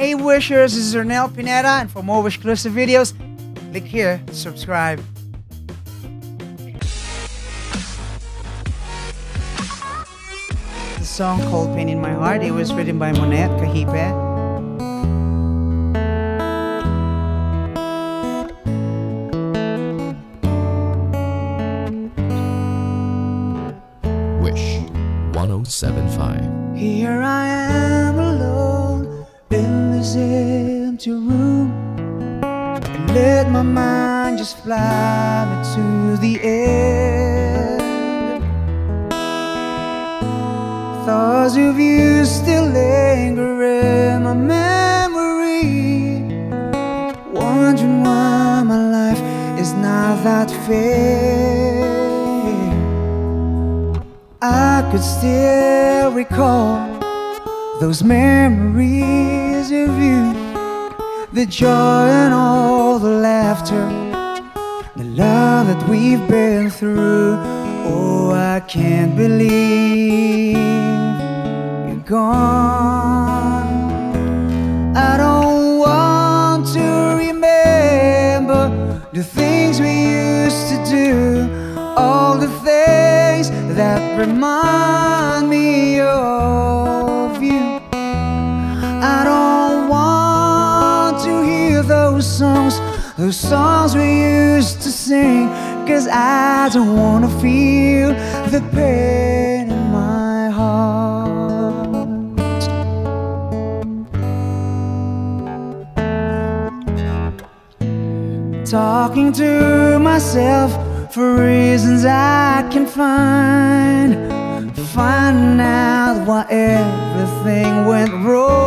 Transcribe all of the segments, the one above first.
Hey Wishers, this is Arnel Pineda, and for more Wish exclusive videos, click here to subscribe. The song called Pain in My Heart, it was written by Monette Kahipe. Wish 1075. Here I am empty room. And let my mind just fly me to the end. Thoughts of you still linger in my memory. Wondering why my life is not that fair. I could still recall those memories of you, the joy and all the laughter, the love that we've been through. Oh, I can't believe you're gone. I don't want to remember the things we used to do, all the things that remind me of songs, those songs we used to sing, cause I don't want to feel the pain in my heart. Talking to myself for reasons I can find. Finding out why everything went wrong.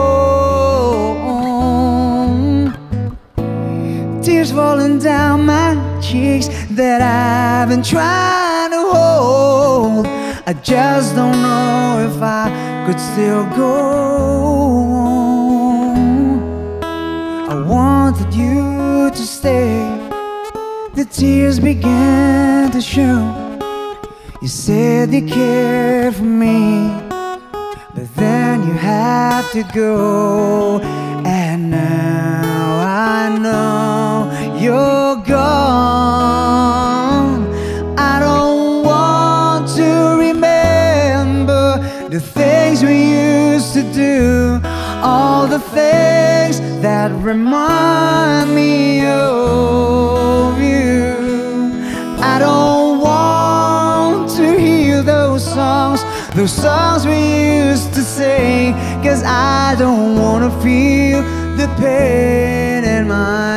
Tears falling down my cheeks that I've been trying to hold. I just don't know if I could still go on. I wanted you to stay. The tears began to show. You said you cared for me, but then you had to go. And now the things we used to do, all the things that remind me of you. I don't want to hear those songs, those songs we used to sing, cause I don't wanna feel the pain in my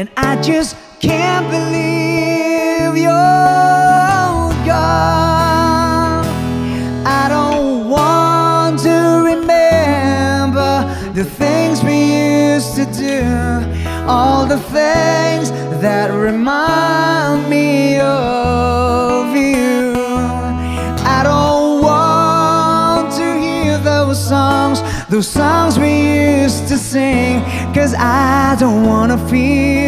And I just can't believe you're gone. I don't want to remember the things we used to do, all the things that remind me of you. I don't want to hear those songs, those songs we used to sing, cause I don't wanna feel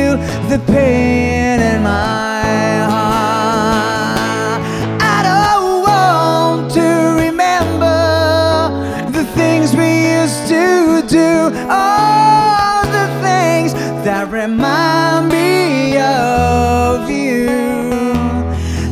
the pain in my heart. I don't want to remember the things we used to do, all the things that remind me of you.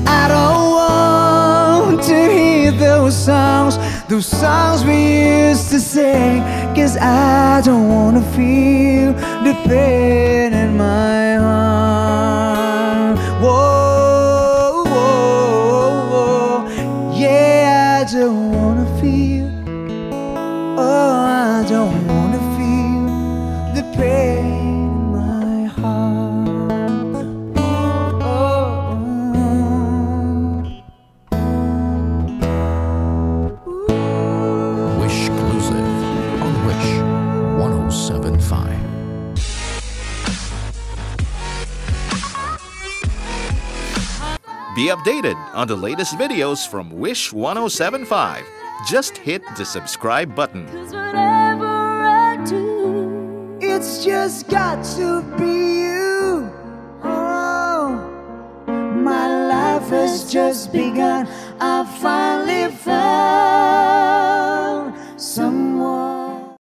I don't want to hear those songs, those songs we used to sing, cause I don't wanna feel the pain in my heart. Whoa, whoa, whoa. yeah, I don't wanna feel, Be updated on the latest videos from Wish 1075. Just hit the subscribe button. Do, it's just got to be you. Oh, my life has just begun. I finally found.